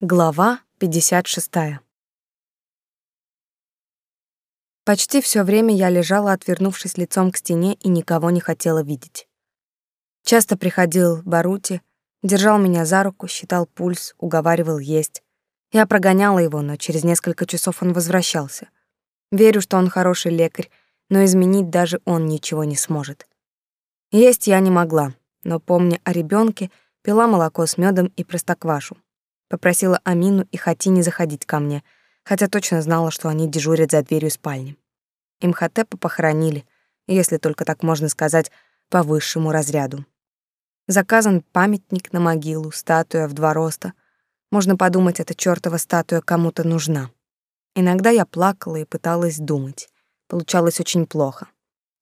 Глава 56. Почти все время я лежала, отвернувшись лицом к стене и никого не хотела видеть. Часто приходил Барути, держал меня за руку, считал пульс, уговаривал есть. Я прогоняла его, но через несколько часов он возвращался. Верю, что он хороший лекарь, но изменить даже он ничего не сможет. Есть я не могла, но, помня о ребенке, пила молоко с медом и простоквашу. Попросила Амину и Хати не заходить ко мне, хотя точно знала, что они дежурят за дверью спальни. Имхотепа похоронили, если только так можно сказать, по высшему разряду. Заказан памятник на могилу, статуя в два роста. Можно подумать, эта чёртова статуя кому-то нужна. Иногда я плакала и пыталась думать. Получалось очень плохо.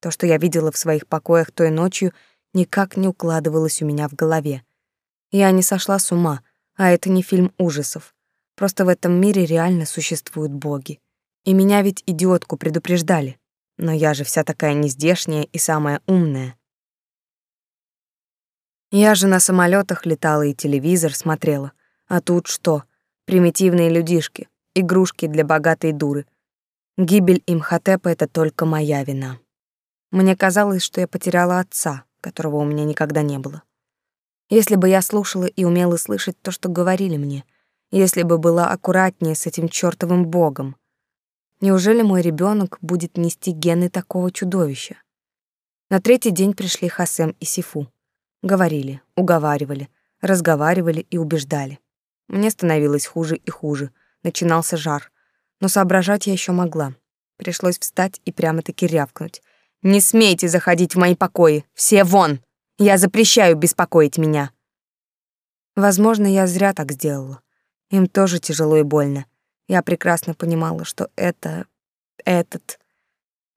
То, что я видела в своих покоях той ночью, никак не укладывалось у меня в голове. Я не сошла с ума, а это не фильм ужасов. Просто в этом мире реально существуют боги. И меня ведь идиотку предупреждали. Но я же вся такая нездешняя и самая умная. Я же на самолетах летала и телевизор смотрела. А тут что? Примитивные людишки, игрушки для богатой дуры. Гибель Имхотепа — это только моя вина. Мне казалось, что я потеряла отца, которого у меня никогда не было. Если бы я слушала и умела слышать то, что говорили мне, если бы была аккуратнее с этим чёртовым богом. Неужели мой ребёнок будет нести гены такого чудовища? На третий день пришли Хасем и Сифу. Говорили, уговаривали, разговаривали и убеждали. Мне становилось хуже и хуже, начинался жар. Но соображать я ещё могла. Пришлось встать и прямо-таки рявкнуть. «Не смейте заходить в мои покои! Все вон!» Я запрещаю беспокоить меня. Возможно, я зря так сделала. Им тоже тяжело и больно. Я прекрасно понимала, что это этот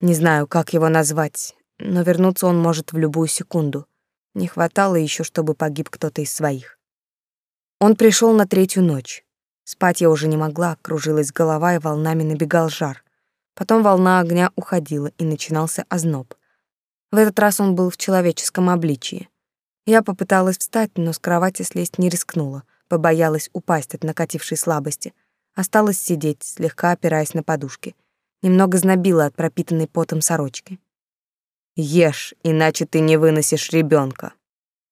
не знаю, как его назвать, но вернуться он может в любую секунду. Не хватало еще, чтобы погиб кто-то из своих. Он пришел на третью ночь. Спать я уже не могла, кружилась голова и волнами набегал жар. Потом волна огня уходила, и начинался озноб. В этот раз он был в человеческом обличии. Я попыталась встать, но с кровати слезть не рискнула, побоялась упасть от накатившей слабости. Осталось сидеть, слегка опираясь на подушки. Немного знобила от пропитанной потом сорочки. «Ешь, иначе ты не выносишь ребенка.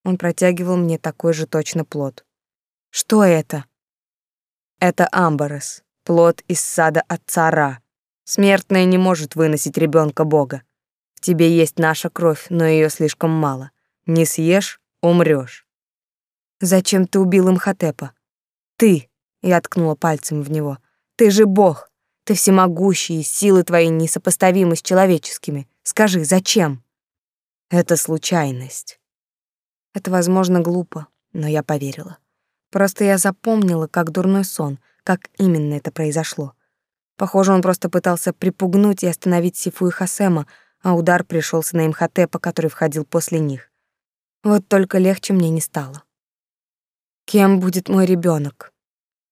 Он протягивал мне такой же точно плод. «Что это?» «Это амбарес, плод из сада отца Ра. Смертная не может выносить ребенка Бога. В тебе есть наша кровь, но ее слишком мало. Не съешь — умрёшь. Зачем ты убил Имхотепа? Ты, я ткнула пальцем в него. Ты же бог. Ты всемогущий, силы твои несопоставимы с человеческими. Скажи, зачем? Это случайность. Это, возможно, глупо, но я поверила. Просто я запомнила, как дурной сон, как именно это произошло. Похоже, он просто пытался припугнуть и остановить Сифу и Хасема, а удар пришелся на Имхотепа, который входил после них. Вот только легче мне не стало. Кем будет мой ребенок?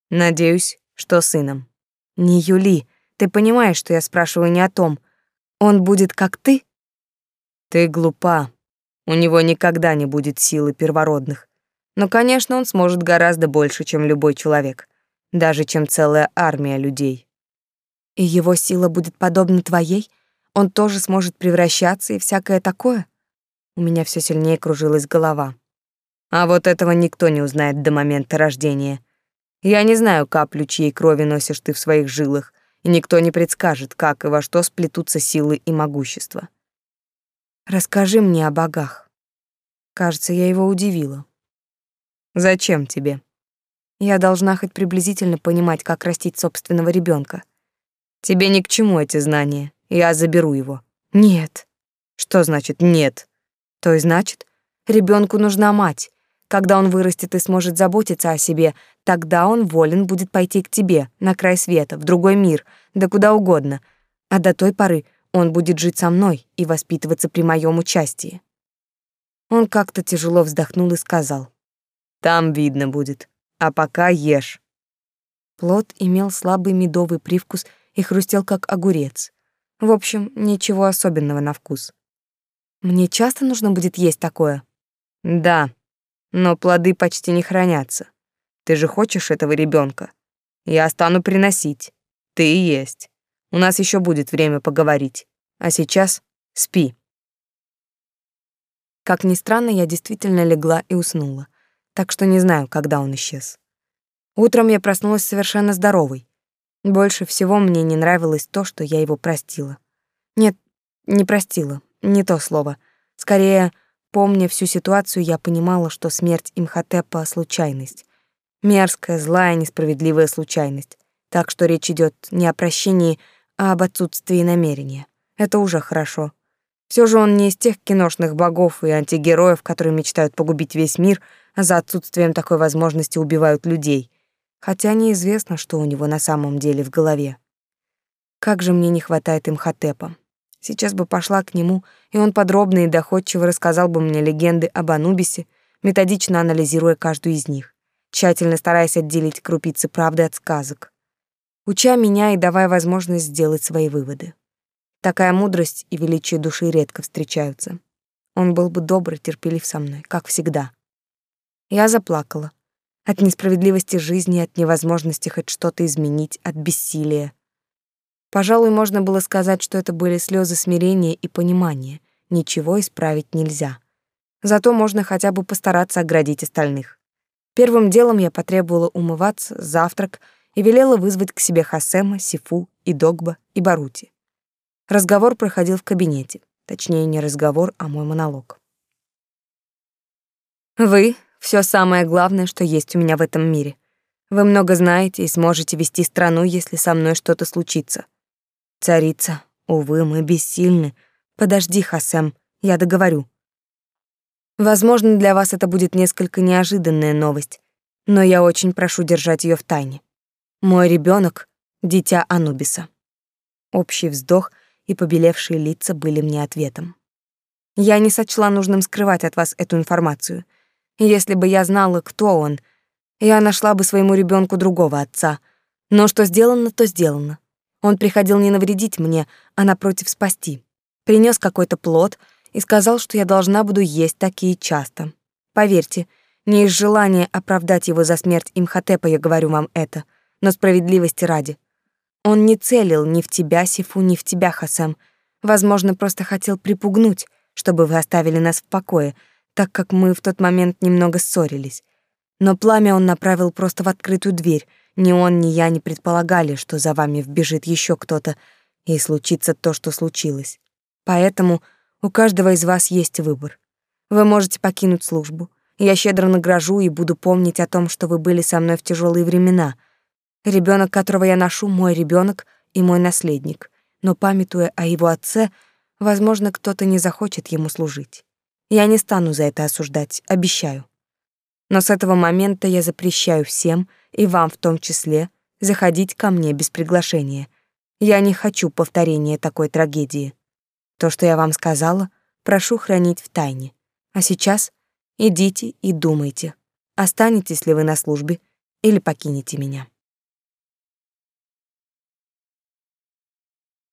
Надеюсь, что сыном. Не Юли, ты понимаешь, что я спрашиваю не о том. Он будет как ты? Ты глупа. У него никогда не будет силы первородных. Но, конечно, он сможет гораздо больше, чем любой человек, даже чем целая армия людей. И его сила будет подобна твоей? Он тоже сможет превращаться и всякое такое? У меня все сильнее кружилась голова. А вот этого никто не узнает до момента рождения. Я не знаю каплю, чьей крови носишь ты в своих жилах, и никто не предскажет, как и во что сплетутся силы и могущество. Расскажи мне о богах. Кажется, я его удивила. Зачем тебе? Я должна хоть приблизительно понимать, как растить собственного ребенка. Тебе ни к чему эти знания. Я заберу его. Нет. Что значит нет? То и значит, ребенку нужна мать. Когда он вырастет и сможет заботиться о себе, тогда он волен будет пойти к тебе, на край света, в другой мир, да куда угодно. А до той поры он будет жить со мной и воспитываться при моем участии. Он как-то тяжело вздохнул и сказал: "Там видно будет, а пока ешь". Плод имел слабый медовый привкус и хрустел как огурец. В общем, ничего особенного на вкус. Мне часто нужно будет есть такое? Да, но плоды почти не хранятся. Ты же хочешь этого ребенка? Я стану приносить. Ты и есть. У нас еще будет время поговорить. А сейчас спи. Как ни странно, я действительно легла и уснула, так что не знаю, когда он исчез. Утром я проснулась совершенно здоровой. Больше всего мне не нравилось то, что я его простила. Нет, не простила, не то слово. Скорее, помня всю ситуацию, я понимала, что смерть Имхотепа — случайность. Мерзкая, злая, несправедливая случайность. Так что речь идет не о прощении, а об отсутствии намерения. Это уже хорошо. Все же он не из тех киношных богов и антигероев, которые мечтают погубить весь мир, а за отсутствием такой возможности убивают людей. Хотя неизвестно, что у него на самом деле в голове. Как же мне не хватает Имхотепа. Сейчас бы пошла к нему, и он подробно и доходчиво рассказал бы мне легенды об Анубисе, методично анализируя каждую из них, тщательно стараясь отделить крупицы правды от сказок, уча меня и давая возможность сделать свои выводы. Такая мудрость и величие души редко встречаются. Он был бы добр и терпелив со мной, как всегда. Я заплакала. От несправедливости жизни, от невозможности хоть что-то изменить, от бессилия. Пожалуй, можно было сказать, что это были слезы смирения и понимания. Ничего исправить нельзя. Зато можно хотя бы постараться оградить остальных. Первым делом я потребовала умываться, завтрак и велела вызвать к себе Хасема, Сифу, и Догба, и Барути. Разговор проходил в кабинете. Точнее, не разговор, а мой монолог. «Вы — все самое главное, что есть у меня в этом мире. Вы много знаете и сможете вести страну, если со мной что-то случится. Царица, увы, мы бессильны. Подожди, Хасем, я договорю. Возможно, для вас это будет несколько неожиданная новость, но я очень прошу держать ее в тайне. Мой ребенок — дитя Анубиса». Общий вздох — и побелевшие лица были мне ответом. Я не сочла нужным скрывать от вас эту информацию. Если бы я знала, кто он, я нашла бы своему ребенку другого отца. Но что сделано, то сделано. Он приходил не навредить мне, а напротив спасти. Принес какой-то плод и сказал, что я должна буду есть такие часто. Поверьте, не из желания оправдать его за смерть Имхотепа я говорю вам это, но справедливости ради. Он не целил ни в тебя, Сифу, ни в тебя, Хасам. Возможно, просто хотел припугнуть, чтобы вы оставили нас в покое, так как мы в тот момент немного ссорились. Но пламя он направил просто в открытую дверь. Ни он, ни я не предполагали, что за вами вбежит еще кто-то, и случится то, что случилось. Поэтому у каждого из вас есть выбор. Вы можете покинуть службу. Я щедро награжу и буду помнить о том, что вы были со мной в тяжелые времена — Ребенок, которого я ношу, мой ребенок и мой наследник. Но памятуя о его отце, возможно, кто-то не захочет ему служить. Я не стану за это осуждать, обещаю. Но с этого момента я запрещаю всем, и вам в том числе, заходить ко мне без приглашения. Я не хочу повторения такой трагедии. То, что я вам сказала, прошу хранить в тайне. А сейчас идите и думайте, останетесь ли вы на службе или покинете меня.